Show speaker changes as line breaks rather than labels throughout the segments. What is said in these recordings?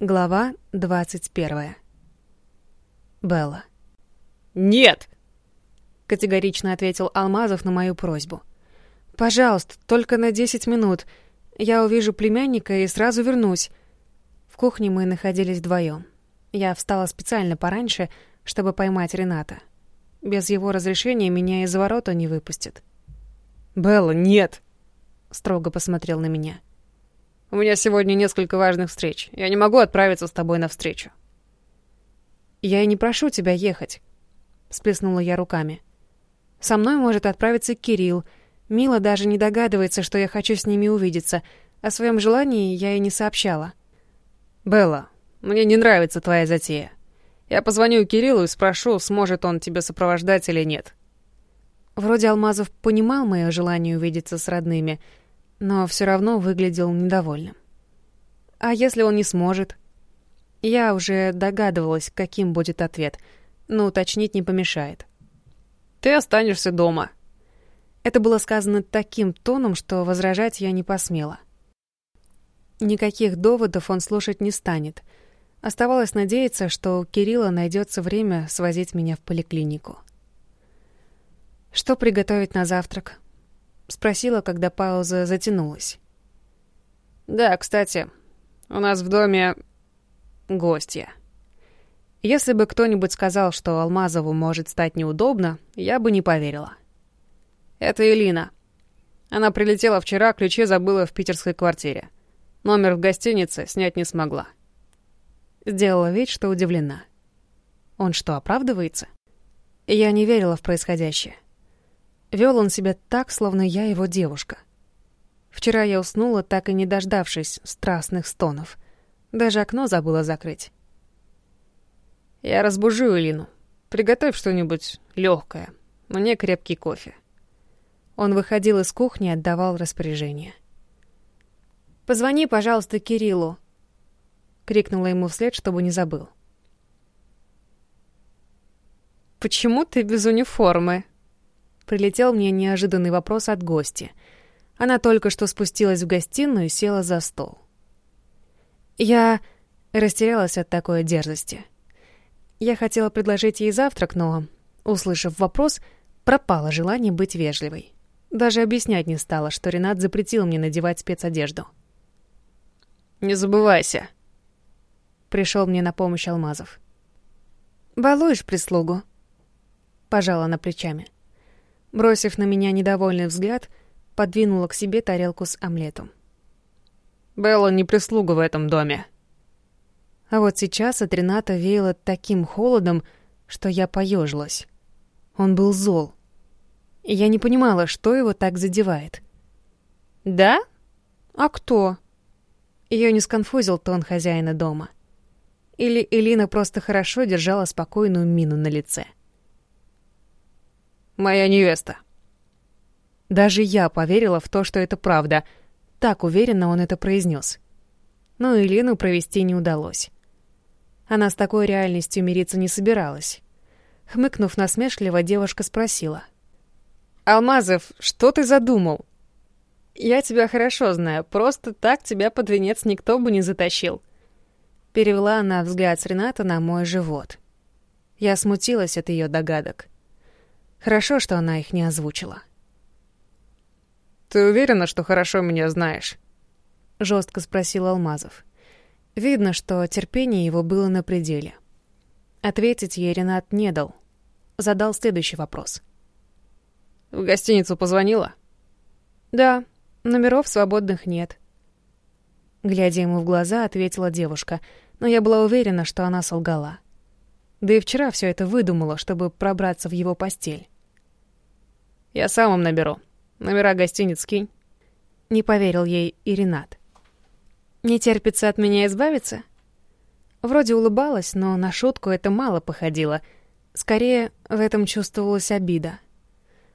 Глава двадцать первая. Белла.
«Нет!»
— категорично ответил Алмазов на мою просьбу. «Пожалуйста, только на десять минут. Я увижу племянника и сразу вернусь». В кухне мы находились вдвоем. Я встала специально пораньше, чтобы поймать Рената. Без его разрешения меня из ворота не выпустят.
«Белла, нет!»
— строго посмотрел на меня.
У меня сегодня несколько важных встреч. Я не могу отправиться с тобой навстречу.
Я и не прошу тебя ехать. Сплеснула я руками. Со мной может отправиться Кирилл. Мила даже не догадывается, что я хочу с ними увидеться. О своем желании я и не сообщала.
Белла, мне не нравится твоя затея. Я позвоню Кириллу и спрошу, сможет он тебя сопровождать или нет.
Вроде Алмазов понимал мое желание увидеться с родными — но все равно выглядел недовольным. А если он не сможет? Я уже догадывалась, каким будет ответ, но уточнить не помешает.
«Ты останешься дома».
Это было сказано таким тоном, что возражать я не посмела. Никаких доводов он слушать не станет. Оставалось надеяться, что у Кирилла найдется время свозить меня в поликлинику. Что приготовить на завтрак? Спросила, когда пауза затянулась.
«Да, кстати, у нас в доме гостья. Если бы кто-нибудь сказал, что Алмазову может стать неудобно, я бы не поверила. Это Элина. Она прилетела вчера, ключи забыла в питерской квартире. Номер в гостинице снять не смогла.
Сделала вид, что удивлена. Он что, оправдывается? Я не верила в происходящее. Вел он себя так, словно я его девушка. Вчера я уснула, так и не дождавшись страстных стонов. Даже окно забыла закрыть.
«Я разбужу Элину. Приготовь что-нибудь легкое. Мне крепкий кофе».
Он выходил из кухни и отдавал распоряжение. «Позвони, пожалуйста, Кириллу», — крикнула ему вслед, чтобы не забыл.
«Почему ты без униформы?»
Прилетел мне неожиданный вопрос от гости. Она только что спустилась в гостиную и села за стол. Я растерялась от такой дерзости. Я хотела предложить ей завтрак, но, услышав вопрос, пропало желание быть вежливой. Даже объяснять не стала, что Ренат запретил мне надевать спецодежду.
«Не забывайся», —
пришел мне на помощь Алмазов. «Балуешь прислугу?» — пожала она плечами. — Бросив на меня недовольный взгляд, подвинула к себе тарелку с омлетом.
«Белла не прислуга в этом доме».
А вот сейчас от Рената веяло таким холодом, что я поежилась. Он был зол. И я не понимала, что его так задевает.
«Да?
А кто?» Ее не сконфузил тон хозяина дома. Или Элина просто хорошо держала спокойную мину на лице.
Моя невеста».
Даже я поверила в то, что это правда. Так уверенно он это произнес. Но Элину провести не удалось. Она с такой реальностью мириться не собиралась. Хмыкнув насмешливо, девушка спросила.
«Алмазов, что ты задумал?» «Я тебя хорошо знаю, просто так тебя под венец никто бы не затащил».
Перевела она взгляд с Рената на мой живот. Я смутилась от ее догадок. Хорошо, что она их не озвучила.
«Ты уверена, что хорошо меня знаешь?»
— жестко спросил Алмазов. Видно, что терпение его было на пределе. Ответить ей Ренат не дал. Задал следующий вопрос.
«В гостиницу позвонила?»
«Да, номеров свободных нет». Глядя ему в глаза, ответила девушка, но я была уверена, что она солгала. Да и вчера все это выдумала, чтобы пробраться в его постель.
«Я сам им наберу. Номера гостиниц кинь».
Не поверил ей и Ренат. «Не терпится от меня избавиться?» Вроде улыбалась, но на шутку это мало походило. Скорее, в этом чувствовалась обида.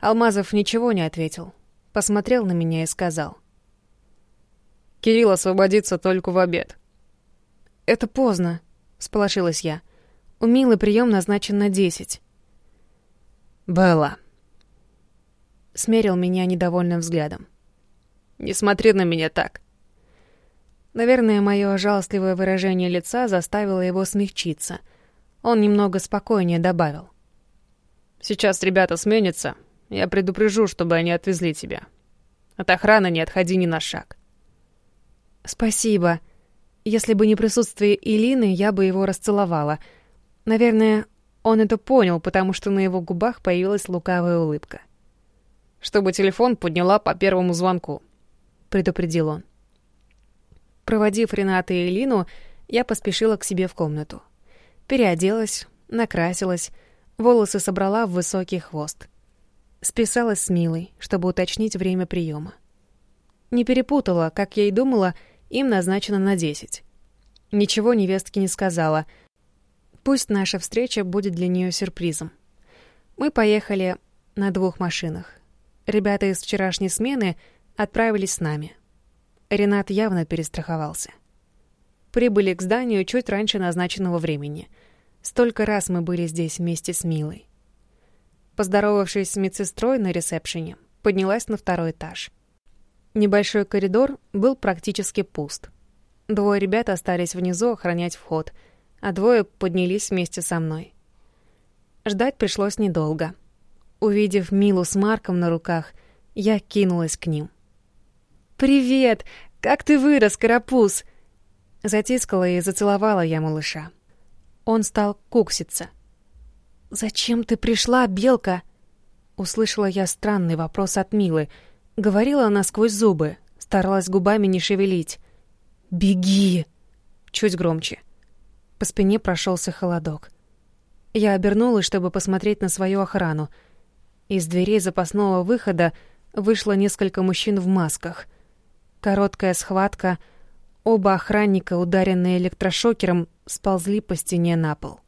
Алмазов ничего не ответил. Посмотрел на меня и сказал.
«Кирилл освободится только в обед».
«Это поздно», — сполошилась я. У Милы прием назначен на десять.
«Белла», —
смерил меня недовольным взглядом.
«Не смотри на меня так».
Наверное, мое жалостливое выражение лица заставило его смягчиться. Он немного спокойнее добавил.
«Сейчас ребята сменятся. Я предупрежу, чтобы они отвезли тебя. От охраны не отходи ни на шаг».
«Спасибо. Если бы не присутствие Илины, я бы его расцеловала. Наверное, он это понял, потому что на его губах появилась лукавая улыбка.
«Чтобы телефон подняла по первому звонку», — предупредил он.
Проводив Рената и Элину, я поспешила к себе в комнату. Переоделась, накрасилась, волосы собрала в высокий хвост. Списалась с Милой, чтобы уточнить время приема. Не перепутала, как я и думала, им назначено на десять. Ничего невестке не сказала — Пусть наша встреча будет для нее сюрпризом. Мы поехали на двух машинах. Ребята из вчерашней смены отправились с нами. Ренат явно перестраховался. Прибыли к зданию чуть раньше назначенного времени. Столько раз мы были здесь вместе с Милой. Поздоровавшись с медсестрой на ресепшене, поднялась на второй этаж. Небольшой коридор был практически пуст. Двое ребят остались внизу охранять вход — а двое поднялись вместе со мной. Ждать пришлось недолго. Увидев Милу с Марком на руках, я кинулась к ним. «Привет! Как ты вырос, карапуз!» Затискала и зацеловала я малыша. Он стал кукситься. «Зачем ты пришла, Белка?» Услышала я странный вопрос от Милы. Говорила она сквозь зубы, старалась губами не шевелить. «Беги!» Чуть громче. По спине прошелся холодок. Я обернулась, чтобы посмотреть на свою охрану. Из дверей запасного выхода вышло несколько мужчин в масках. Короткая схватка, оба охранника, ударенные электрошокером, сползли по стене на пол.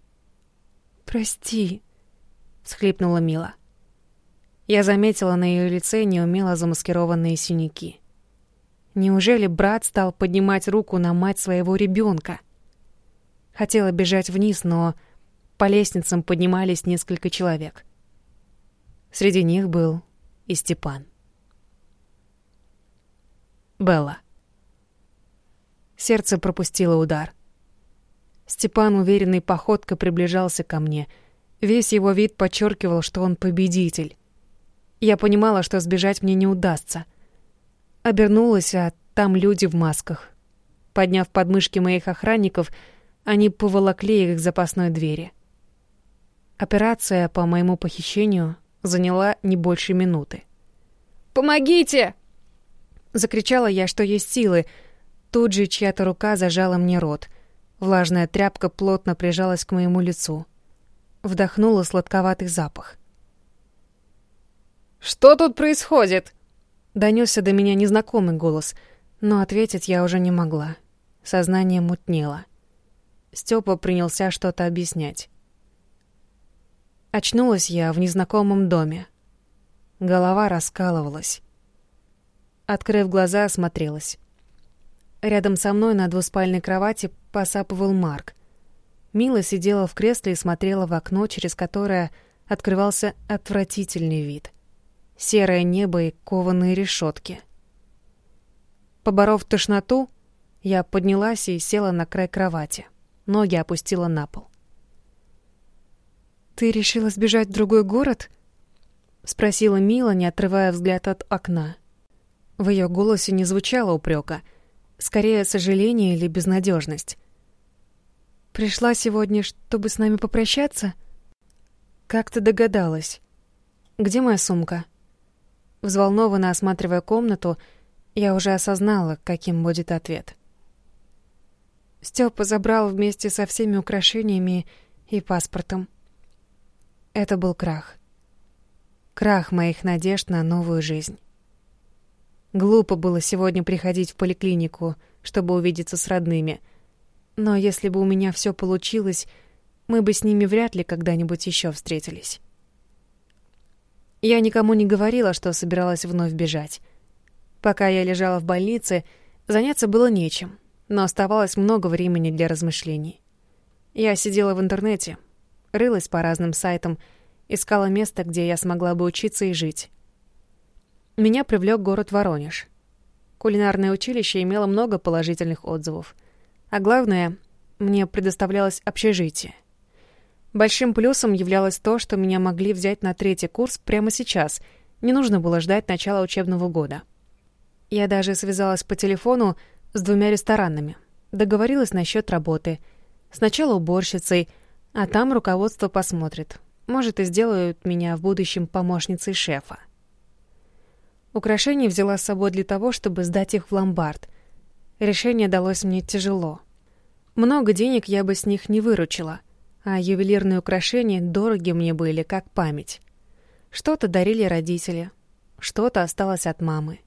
«Прости», — всхлипнула Мила. Я заметила на ее лице неумело замаскированные синяки. Неужели брат стал поднимать руку на мать своего ребенка? Хотела бежать вниз, но по лестницам поднимались несколько человек. Среди них был и Степан. Белла. Сердце пропустило удар. Степан уверенной походкой приближался ко мне. Весь его вид подчеркивал, что он победитель. Я понимала, что сбежать мне не удастся. Обернулась, а там люди в масках. Подняв подмышки моих охранников, они поволокли их к запасной двери. Операция по моему похищению заняла не больше минуты.
«Помогите!»
Закричала я, что есть силы. Тут же чья-то рука зажала мне рот. Влажная тряпка плотно прижалась к моему лицу. Вдохнула сладковатый запах.
«Что тут происходит?»
Донесся до меня незнакомый голос, но ответить я уже не могла. Сознание мутнело. Степа принялся что-то объяснять. Очнулась я в незнакомом доме. Голова раскалывалась. Открыв глаза, осмотрелась. Рядом со мной на двуспальной кровати посапывал Марк. Мила сидела в кресле и смотрела в окно, через которое открывался отвратительный вид. Серое небо и кованые решетки. Поборов тошноту, я поднялась и села на край кровати ноги опустила на пол. «Ты решила сбежать в другой город?» — спросила Мила, не отрывая взгляд от окна. В ее голосе не звучало упрека, скорее сожаление или безнадежность. «Пришла сегодня, чтобы с нами попрощаться?» «Как ты догадалась? Где моя сумка?» Взволнованно осматривая комнату, я уже осознала, каким будет ответ. Степа забрал вместе со всеми украшениями и паспортом. Это был крах. Крах моих надежд на новую жизнь. Глупо было сегодня приходить в поликлинику, чтобы увидеться с родными. Но если бы у меня все получилось, мы бы с ними вряд ли когда-нибудь еще встретились. Я никому не говорила, что собиралась вновь бежать. Пока я лежала в больнице, заняться было нечем но оставалось много времени для размышлений. Я сидела в интернете, рылась по разным сайтам, искала место, где я смогла бы учиться и жить. Меня привлек город Воронеж. Кулинарное училище имело много положительных отзывов. А главное, мне предоставлялось общежитие. Большим плюсом являлось то, что меня могли взять на третий курс прямо сейчас. Не нужно было ждать начала учебного года. Я даже связалась по телефону с двумя ресторанами. Договорилась насчет работы. Сначала уборщицей, а там руководство посмотрит. Может, и сделают меня в будущем помощницей шефа. Украшения взяла с собой для того, чтобы сдать их в ломбард. Решение далось мне тяжело. Много денег я бы с них не выручила, а ювелирные украшения дороги мне были, как память. Что-то дарили родители, что-то осталось от мамы.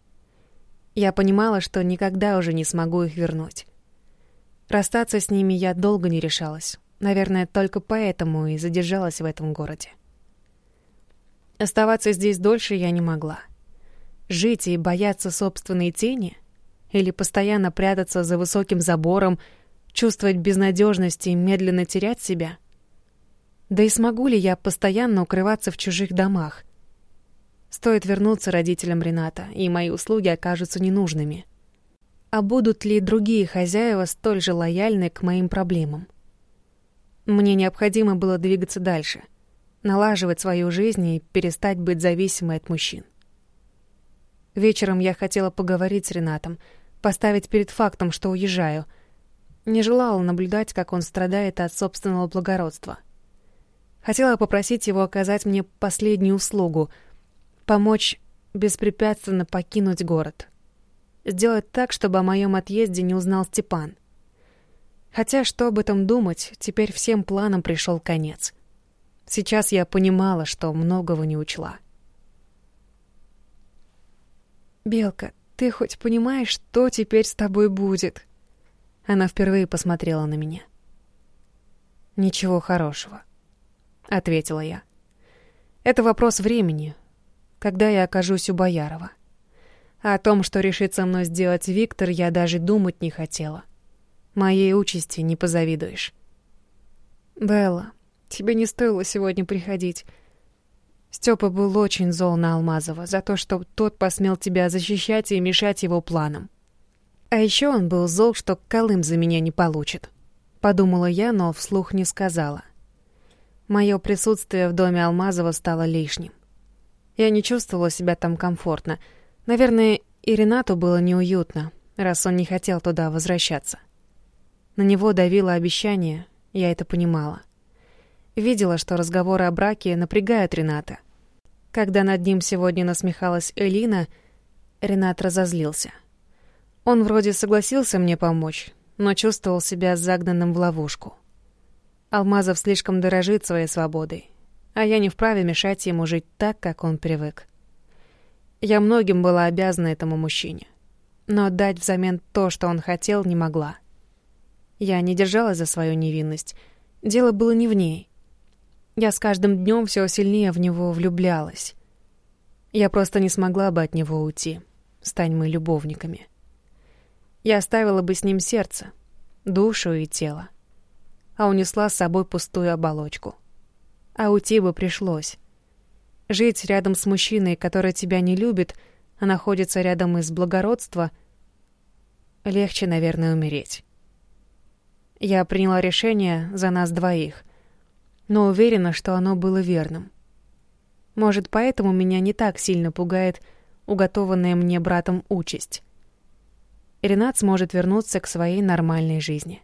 Я понимала, что никогда уже не смогу их вернуть. Расстаться с ними я долго не решалась. Наверное, только поэтому и задержалась в этом городе. Оставаться здесь дольше я не могла. Жить и бояться собственной тени? Или постоянно прятаться за высоким забором, чувствовать безнадежность и медленно терять себя? Да и смогу ли я постоянно укрываться в чужих домах? Стоит вернуться родителям Рената, и мои услуги окажутся ненужными. А будут ли другие хозяева столь же лояльны к моим проблемам? Мне необходимо было двигаться дальше, налаживать свою жизнь и перестать быть зависимой от мужчин. Вечером я хотела поговорить с Ренатом, поставить перед фактом, что уезжаю. Не желала наблюдать, как он страдает от собственного благородства. Хотела попросить его оказать мне последнюю услугу — Помочь беспрепятственно покинуть город. Сделать так, чтобы о моем отъезде не узнал Степан. Хотя что об этом думать, теперь всем планам пришел конец. Сейчас я понимала, что многого не учла. «Белка, ты хоть понимаешь, что теперь с тобой будет?» Она впервые посмотрела на меня. «Ничего хорошего», — ответила я. «Это вопрос времени, когда я окажусь у Боярова. О том, что решит со мной сделать Виктор, я даже думать не хотела. Моей участи не позавидуешь. Белла, тебе не стоило сегодня приходить. Степа был очень зол на Алмазова за то, что тот посмел тебя защищать и мешать его планам. А еще он был зол, что Колым за меня не получит. Подумала я, но вслух не сказала. Мое присутствие в доме Алмазова стало лишним. Я не чувствовала себя там комфортно. Наверное, и Ренату было неуютно, раз он не хотел туда возвращаться. На него давило обещание, я это понимала. Видела, что разговоры о браке напрягают Рената. Когда над ним сегодня насмехалась Элина, Ренат разозлился. Он вроде согласился мне помочь, но чувствовал себя загнанным в ловушку. Алмазов слишком дорожит своей свободой, а я не вправе мешать ему жить так, как он привык. Я многим была обязана этому мужчине, но дать взамен то, что он хотел, не могла. Я не держалась за свою невинность, дело было не в ней. Я с каждым днем все сильнее в него влюблялась. Я просто не смогла бы от него уйти, стань мы любовниками. Я оставила бы с ним сердце, душу и тело, а унесла с собой пустую оболочку а уйти бы пришлось. Жить рядом с мужчиной, который тебя не любит, а находится рядом из благородства, легче, наверное, умереть. Я приняла решение за нас двоих, но уверена, что оно было верным. Может, поэтому меня не так сильно пугает уготованная мне братом участь. Ренат сможет вернуться к своей нормальной жизни.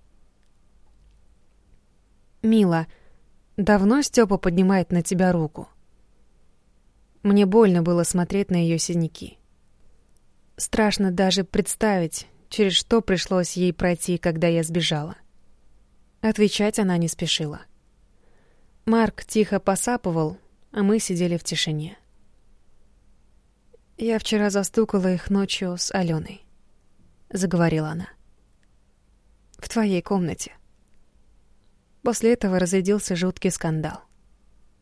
«Мила», Давно Степа поднимает на тебя руку. Мне больно было смотреть на ее синяки. Страшно даже представить, через что пришлось ей пройти, когда я сбежала. Отвечать она не спешила. Марк тихо посапывал, а мы сидели в тишине. «Я вчера застукала их ночью с Аленой», — заговорила она. «В твоей комнате». После этого разрядился жуткий скандал.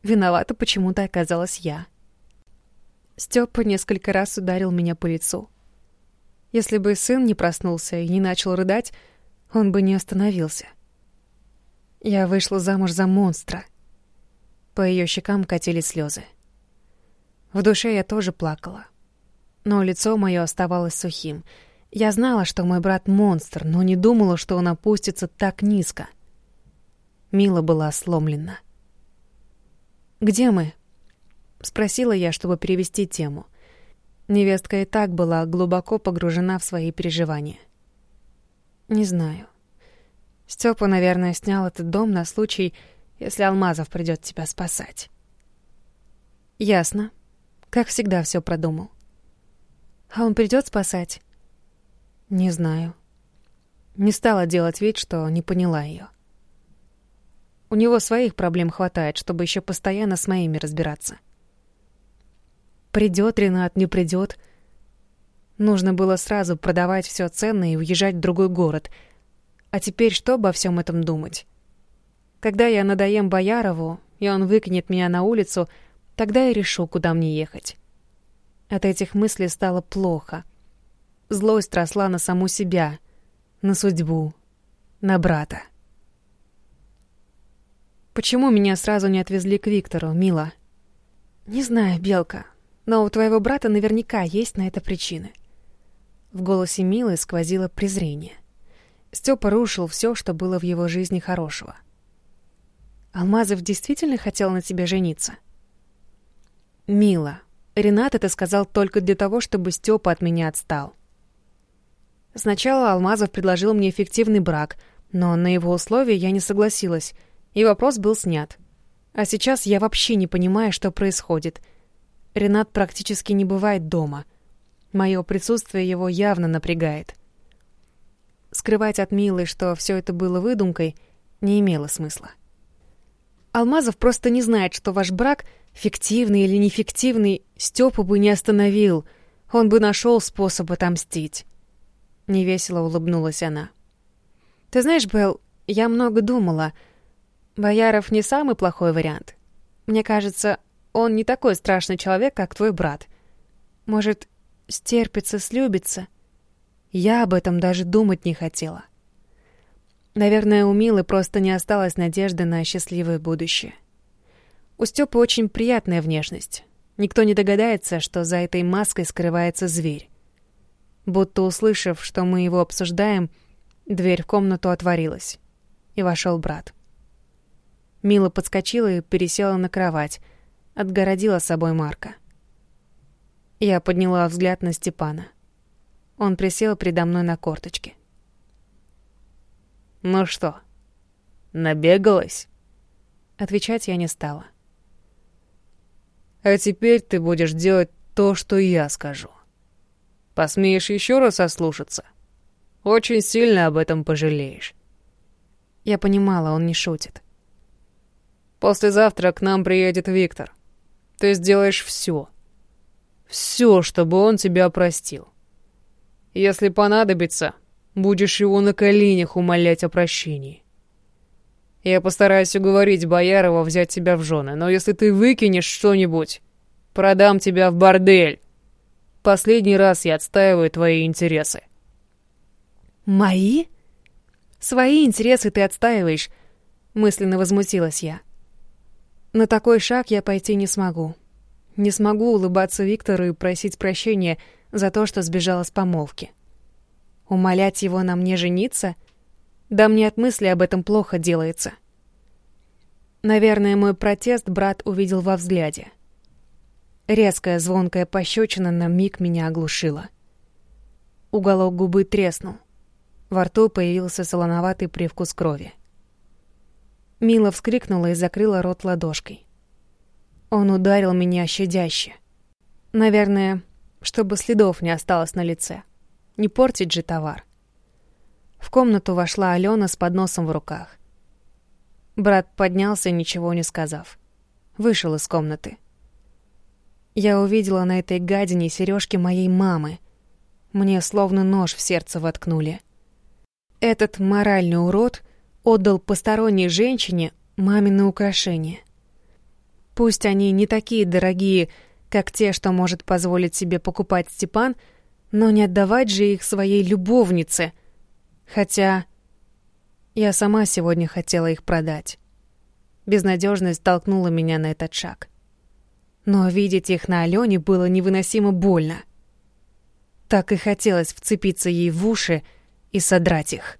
Виновата почему-то оказалась я. Степа несколько раз ударил меня по лицу. Если бы сын не проснулся и не начал рыдать, он бы не остановился. Я вышла замуж за монстра. По ее щекам катились слезы. В душе я тоже плакала. Но лицо мое оставалось сухим. Я знала, что мой брат монстр, но не думала, что он опустится так низко. Мила была сломлена. «Где мы?» — спросила я, чтобы перевести тему. Невестка и так была глубоко погружена в свои переживания. «Не знаю. Степа, наверное, снял этот дом на случай, если Алмазов придет тебя спасать». «Ясно. Как всегда все продумал». «А он придет спасать?» «Не знаю». Не стала делать вид, что не поняла ее. У него своих проблем хватает, чтобы еще постоянно с моими разбираться. Придет Ренат, не придет. Нужно было сразу продавать все ценное и уезжать в другой город. А теперь что обо всем этом думать? Когда я надоем Боярову, и он выкинет меня на улицу, тогда я решу, куда мне ехать. От этих мыслей стало плохо. Злость росла на саму себя, на судьбу, на брата. Почему меня сразу не отвезли к Виктору, Мила? Не знаю, Белка, но у твоего брата наверняка есть на это причины. В голосе Милы сквозило презрение. Степа рушил все, что было в его жизни хорошего. Алмазов действительно хотел на тебе жениться? Мила, Ренат это сказал только для того, чтобы Степа от меня отстал. Сначала Алмазов предложил мне эффективный брак, но на его условия я не согласилась — и вопрос был снят. А сейчас я вообще не понимаю, что происходит. Ренат практически не бывает дома. Мое присутствие его явно напрягает. Скрывать от Милы, что все это было выдумкой, не имело смысла. Алмазов просто не знает, что ваш брак, фиктивный или нефиктивный, Степу бы не остановил. Он бы нашел способ отомстить. Невесело улыбнулась она. Ты знаешь, Белл, я много думала — Бояров не самый плохой вариант. Мне кажется, он не такой страшный человек, как твой брат. Может, стерпится, слюбится? Я об этом даже думать не хотела. Наверное, у Милы просто не осталось надежды на счастливое будущее. У Стёпы очень приятная внешность. Никто не догадается, что за этой маской скрывается зверь. Будто услышав, что мы его обсуждаем, дверь в комнату отворилась, и вошел брат. Мила подскочила и пересела на кровать, отгородила собой Марка. Я подняла взгляд на Степана. Он присел передо мной на корточки.
«Ну что, набегалась?»
Отвечать я не стала.
«А теперь ты будешь делать то, что я скажу. Посмеешь еще раз ослушаться? Очень сильно об этом пожалеешь».
Я понимала, он не шутит.
Послезавтра к нам приедет Виктор. Ты сделаешь все. Все, чтобы он тебя простил. Если понадобится, будешь его на коленях умолять о прощении. Я постараюсь уговорить Боярова взять тебя в жены, но если ты выкинешь что-нибудь, продам тебя в бордель. Последний раз я отстаиваю твои интересы.
Мои? Свои интересы ты отстаиваешь, мысленно возмутилась я. На такой шаг я пойти не смогу. Не смогу улыбаться Виктору и просить прощения за то, что сбежала с помолвки. Умолять его на мне жениться? Да мне от мысли об этом плохо делается. Наверное, мой протест брат увидел во взгляде. Резкая звонкая пощечина на миг меня оглушила. Уголок губы треснул. Во рту появился солоноватый привкус крови. Мила вскрикнула и закрыла рот ладошкой. Он ударил меня щадяще. Наверное, чтобы следов не осталось на лице. Не портить же товар. В комнату вошла Алена с подносом в руках. Брат поднялся, ничего не сказав. Вышел из комнаты. Я увидела на этой гадине сережки моей мамы. Мне словно нож в сердце воткнули. Этот моральный урод — отдал посторонней женщине мамины украшения. Пусть они не такие дорогие, как те, что может позволить себе покупать Степан, но не отдавать же их своей любовнице. Хотя я сама сегодня хотела их продать. Безнадежность толкнула меня на этот шаг. Но видеть их на Алене было невыносимо больно. Так и хотелось вцепиться ей в уши и содрать их.